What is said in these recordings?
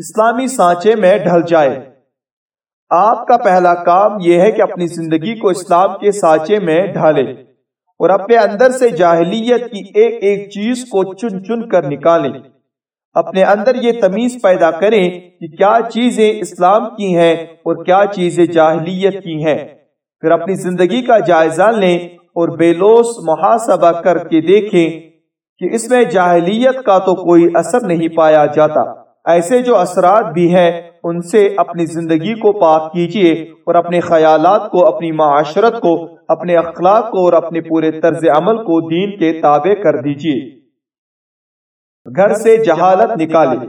اسلامی سانچے میں ڈھل جائے۔ آپ کا پہلا کام یہ ہے کہ اپنی زندگی کو اسلام کے سانچے میں ڈھالے اور اپنے اندر سے جاہلیت کی ایک ایک چیز کو چن چن کر نکالیں۔ اپنے اندر یہ تمیز پیدا کریں کہ کیا چیزیں اسلام کی ہیں اور کیا چیزیں جاہلیت کی ہیں۔ پھر اپنی زندگی کا جائزہ لیں اور بے لوس محاسبہ کر کے دیکھیں کہ اس میں جاہلیت کا تو کوئی اثر نہیں پایا جاتا۔ ایسے جو اثرات بھی ہیں، ان سے اپنی زندگی کو پاک کیجیے اور اپنے خیالات کو، اپنی معاشرت کو، اپنے اخلاق کو اور اپنے پورے طرز عمل کو دین کے تابع کر دیجیے۔ گھر سے جہالت نکالے۔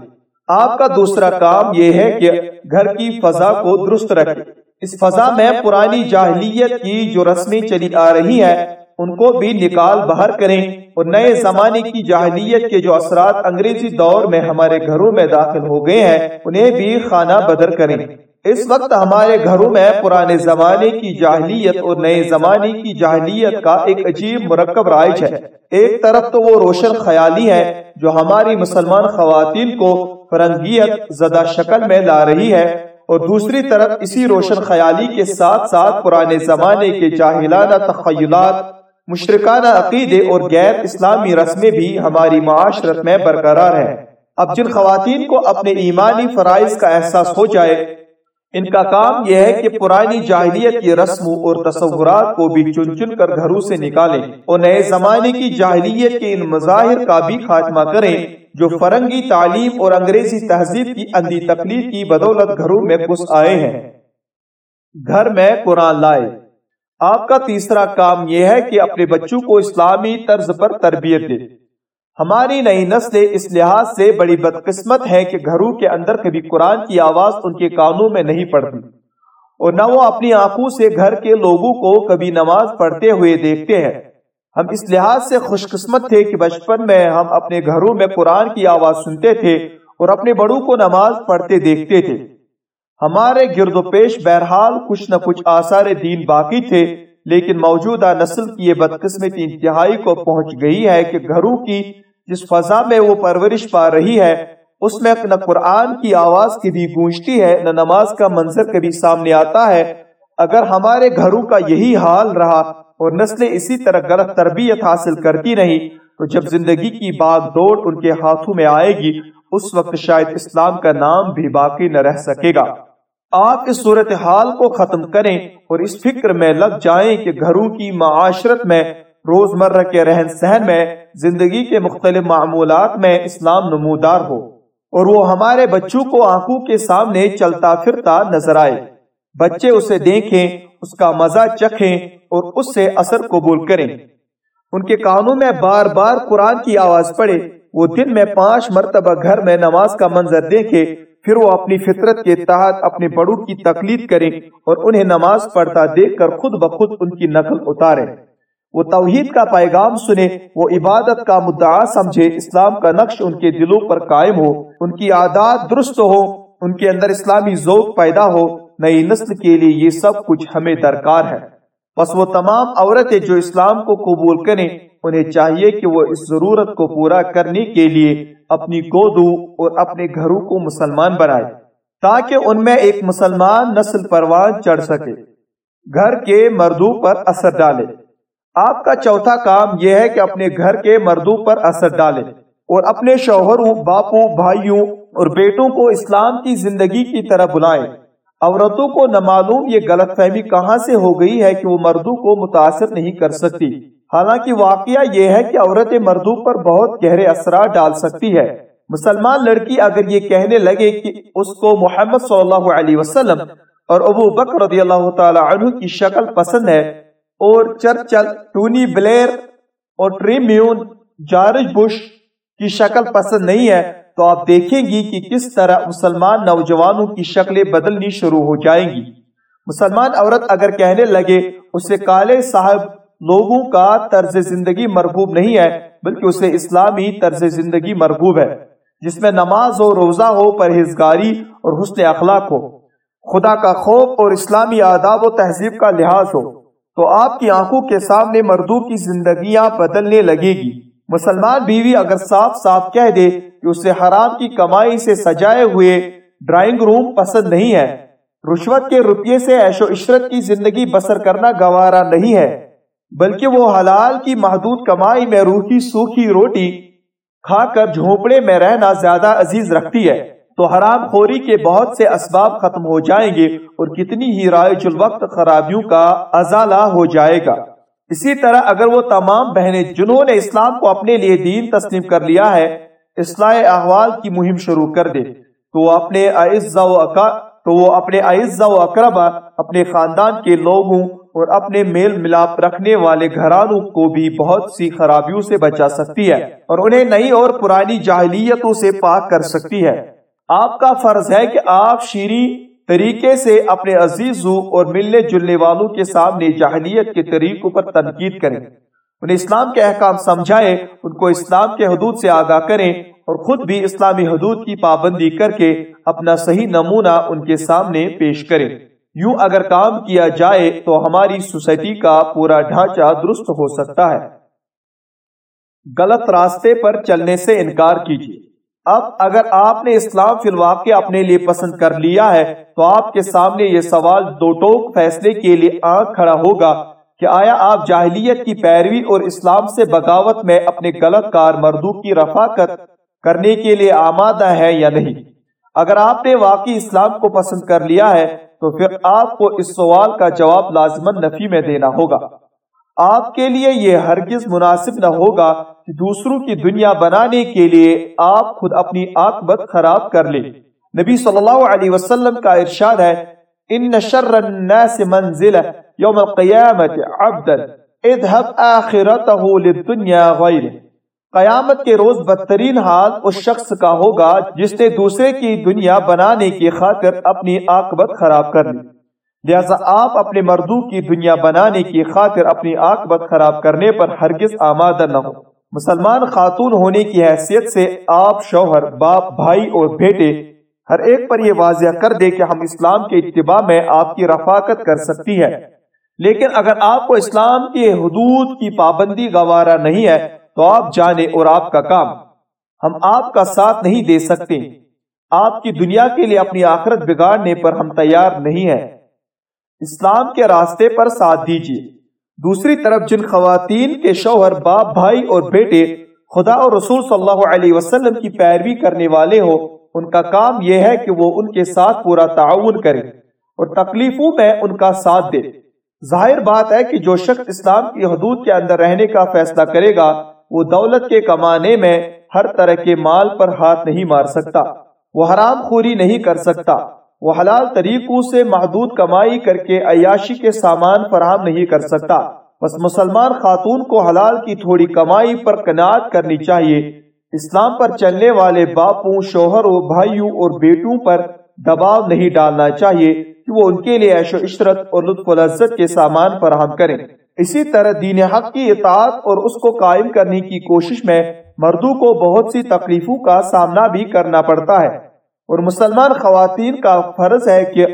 آپ کا دوسرا کام یہ ہے کہ گھر کی فضا کو درست رکھے۔ اس فضا میں پرانی جاہلیت کی جو رسمیں چلی آ رہی ہیں ان کو بھی نکال باہر کریں اور نئے زمانے کی جاہلیت کے جو اثرات انگریزی دور میں ہمارے گھروں میں داخل ہو گئے ہیں، انہیں بھی خانہ بدر کریں۔ اس وقت ہمارے گھروں میں پرانے زمانے کی جاہلیت اور نئے زمانے کی جاہلیت کا ایک عجیب مرکب رائج ہے۔ ایک طرف تو وہ روشن خیالی ہے جو ہماری مسلمان خواتین کو فرنگیت زدہ شکل میں لا رہی ہے اور دوسری طرف اسی روشن خیالی کے ساتھ ساتھ پرانے زمانے کے جاہلانہ تخیلات مشرکانہ عقیدے اور غیر اسلامی رسمیں بھی ہماری معاشرت میں برقرار ہیں۔ اب جن خواتین کو اپنے ایمانی فرائض کا احساس ہو جائے، ان کا کام یہ ہے کہ پرانی جاہلیت کی رسموں اور تصورات کو بھی چن چن کر گھروں سے نکالیں اور نئے زمانے کی جاہلیت کے ان مظاہر کا بھی خاتمہ کریں، جو فرنگی تعلیم اور انگریزی تہذیب کی اندھی تقلید کی بدولت گھروں میں گھس آئے ہیں۔ گھر میں قرآن لائے۔ آپ کا تیسرا کام یہ ہے کہ اپنے بچوں کو اسلامی طرز پر تربیت دے ہماری نئی نسل اس لحاظ سے بڑی بدقسمت ہے کہ گھروں کے اندر کبھی قرآن کی آواز ان کے کانوں میں نہیں پڑتی۔ اور نہ وہ اپنی آنکھوں سے گھر کے لوگوں کو کبھی نماز پڑھتے ہوئے دیکھتے ہیں۔ ہم اس لحاظ سے خوش قسمت تھے کہ بچپن میں ہم اپنے گھروں میں قرآن کی آواز سنتے تھے اور اپنے بڑوں کو نماز پڑھتے دیکھتے تھے۔ ہمارے گرد و پیش بہرحال کچھ نہ کچھ آثار دین باقی تھے، لیکن موجودہ نسل کی یہ بدقسمتی انتہائی کو پہنچ گئی ہے کہ گھروں کی جس فضا میں وہ پرورش پا رہی ہے، اس میں نہ قرآن کی آواز کبھی گونجتی ہے، نہ نماز کا منظر کبھی سامنے آتا ہے۔ اگر ہمارے گھروں کا یہی حال رہا اور نسلیں اسی طرح غلط تربیت حاصل کرتی رہی تو جب زندگی کی باغ دوڑ ان کے ہاتھوں میں آئے گی، اس وقت شاید اسلام کا نام بھی باقی نہ رہ سکے گا۔ آپ اس صورتحال کو ختم کریں اور اس فکر میں لگ جائیں کہ گھروں کی معاشرت میں روز مرہ کے رہن سہن میں، زندگی کے مختلف معمولات میں اسلام نمودار ہو اور وہ ہمارے بچوں کو آنکھوں کے سامنے چلتا پھرتا نظر آئے۔ بچے اسے دیکھیں، اس کا مزہ چکھیں اور اس سے اثر قبول کریں۔ ان کے کانوں میں بار بار قرآن کی آواز پڑے۔ وہ دن میں پانچ مرتبہ گھر میں نماز کا منظر دیکھے پھر وہ اپنی فطرت کے تحت اپنے بڑوں کی تقلید کریں اور انہیں نماز پڑھتا دیکھ کر خود بخود ان کی نقل اتارے۔ وہ توحید کا پیغام سنے وہ عبادت کا مدعا سمجھے، اسلام کا نقش ان کے دلوں پر قائم ہو، ان کی عادات درست ہو، ان کے اندر اسلامی ذوق پیدا ہو۔ نئی نسل کے لیے یہ سب کچھ ہمیں درکار ہے۔ بس وہ تمام عورتیں جو اسلام کو قبول کریں، انہیں چاہیے کہ وہ اس ضرورت کو پورا کرنے کے لیے اپنی گودو اور اپنے گھروں کو مسلمان بنائے، تاکہ ان میں ایک مسلمان نسل پروان چڑھ سکے۔ گھر کے مردوں پر اثر ڈالے۔ آپ کا چوتھا کام یہ ہے کہ اپنے گھر کے مردوں پر اثر ڈالے اور اپنے شوہروں، باپوں، بھائیوں اور بیٹوں کو اسلام کی زندگی کی طرح بلائیں۔ عورتوں کو نمالوم یہ غلط فہمی کہاں سے ہو گئی ہے کہ وہ مردوں کو متاثر نہیں کر سکتی؟ حالانکہ واقعہ یہ ہے کہ عورت مردوں پر بہت گہرے اثرات ڈال سکتی ہے۔ مسلمان لڑکی اگر یہ کہنے لگے کہ اس کو محمد صلی اللہ علیہ وسلم اور ابو بکر رضی اللہ تعالی عنہ کی شکل پسند ہے اور چرچل، ٹونی بلیر اور ٹریمیون جارج بش کی شکل پسند نہیں ہے، تو آپ دیکھیں گی کہ کس طرح مسلمان نوجوانوں کی شکلیں بدلنی شروع ہو جائیں گی۔ مسلمان عورت اگر کہنے لگے، اسے کالے صاحب لوگوں کا طرز زندگی مرغوب نہیں ہے، بلکہ اسے اسلامی طرز زندگی مرغوب ہے، جس میں نماز ہو، روزہ ہو، پرہیزگاری اور حسن اخلاق ہو۔ خدا کا خوف اور اسلامی آداب و تہذیب کا لحاظ ہو۔ تو آپ کی آنکھوں کے سامنے مردوں کی زندگیاں بدلنے لگے گی۔ مسلمان بیوی اگر صاف صاف کہہ دے کہ اسے حرام کی کمائی سے سجائے ہوئے ڈرائنگ روم پسند نہیں ہے۔ رشوت کے روپیے سے ایش و عشرت کی زندگی بسر کرنا گوارا نہیں ہے۔ بلکہ وہ حلال کی محدود کمائی میں روحی سوکھی روٹی کھا کر جھونپڑے میں رہنا زیادہ عزیز رکھتی ہے، تو حرام خوری کے بہت سے اسباب ختم ہو جائیں گے اور کتنی ہی رائج الوقت خرابیوں کا ازالہ ہو جائے گا۔ اسی طرح اگر وہ تمام بہنیں جنہوں نے اسلام کو اپنے لیے دین تسلیم کر لیا ہے، اصلاح احوال کی مہم شروع کر دے۔ تو اپنے اعزا و تو وہ اپنے اعزا و اقربا اپنے خاندان کے لوگوں اور اپنے میل ملاپ رکھنے والے گھرانوں کو بھی بہت سی خرابیوں سے بچا سکتی ہے اور انہیں نئی اور پرانی جاہلیتوں سے پاک کر سکتی ہے۔ آپ کا فرض ہے کہ آپ شیری طریقے سے اپنے عزیزوں اور ملنے جلنے والوں کے سامنے جاہلیت کے طریقوں پر تنقید کریں۔ انہیں اسلام کے احکام سمجھائے ان کو اسلام کے حدود سے آگاہ کریں اور خود بھی اسلامی حدود کی پابندی کر کے اپنا صحیح نمونہ ان کے سامنے پیش کریں۔ یوں اگر کام کیا جائے تو ہماری سوسائٹی کا پورا ڈھانچہ درست ہو سکتا ہے۔ غلط راستے پر چلنے سے انکار کیجیے۔ اب اگر آپ نے اسلام فی الواقع اپنے لیے پسند کر لیا ہے تو آپ کے سامنے یہ سوال دو ٹوک فیصلے کے لیے آنکھ کھڑا ہوگا کہ آیا آپ جاہلیت کی پیروی اور اسلام سے بغاوت میں اپنے غلط کار مردو کی رفاقت کرنے کے لیے آمادہ ہے یا نہیں؟ اگر آپ نے واقعی اسلام کو پسند کر لیا ہے تو پھر آپ کو اس سوال کا جواب لازمن نفی میں دینا ہوگا۔ آپ کے لیے یہ ہرگز مناسب نہ ہوگا کہ دوسروں کی دنیا بنانے کے لیے آپ خود اپنی آکبت خراب کر لیں۔ نبی صلی اللہ علیہ وسلم کا ارشاد ہے، ان شر الناس منزل یوم القیامت عبدا، اذهب آخرته للدنیا غیره قیامت کے روز بدترین حال اس شخص کا ہوگا جس نے دوسرے کی دنیا بنانے کی خاطر اپنی آکبت خراب کر لی۔ لہذا آپ اپنے مردو کی دنیا بنانے کی خاطر اپنی آکبت خراب کرنے پر ہرگز آمادہ نہ ہو مسلمان خاتون ہونے کی حیثیت سے آپ شوہر، باپ، بھائی اور بیٹے ہر ایک پر یہ واضح کر دے کہ ہم اسلام کے اتباع میں آپ کی رفاقت کر سکتی ہے۔ لیکن اگر آپ کو اسلام کے حدود کی پابندی گوارا نہیں ہے تو آپ جانے اور آپ کا کام ہم آپ کا ساتھ نہیں دے سکتے۔ آپ کی دنیا کے لیے اپنی آخرت بگاڑنے پر ہم تیار نہیں ہیں۔ اسلام کے راستے پر ساتھ دیجیے دوسری طرف جن خواتین کے شوہر، باپ، بھائی اور بیٹے خدا اور رسول صلی اللہ علیہ وسلم کی پیروی کرنے والے ہو ان کا کام یہ ہے کہ وہ ان کے ساتھ پورا تعاون کرے اور تکلیفوں میں ان کا ساتھ دے ظاہر بات ہے کہ جو شخص اسلام کی حدود کے اندر رہنے کا فیصلہ کرے گا وہ دولت کے کمانے میں ہر طرح کے مال پر ہاتھ نہیں مار سکتا۔ وہ حرام خوری نہیں کر سکتا۔ وہ حلال طریقوں سے محدود کمائی کر کے عیاشی کے سامان فراہم نہیں کر سکتا۔ بس مسلمان خاتون کو حلال کی تھوڑی کمائی پر کناعت کرنی چاہیے۔ اسلام پر چلنے والے باپوں، شوہروں، بھائیوں اور بیٹوں پر دباؤ نہیں ڈالنا چاہیے کہ وہ ان کے لیے عیش و عشرت اور لطف و لذت کے سامان فراہم کریں۔ اسی طرح دین حق کی اطاعت اور اس کو قائم کرنے کی کوشش میں مردوں کو بہت سی تکلیفوں کا سامنا بھی کرنا پڑتا ہے۔ اور مسلمان خواتین کا فرض ہے کہ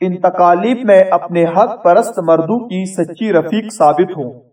ان تکالیف میں اپنے حق پرست مردوں کی سچی رفیق ثابت ہوں۔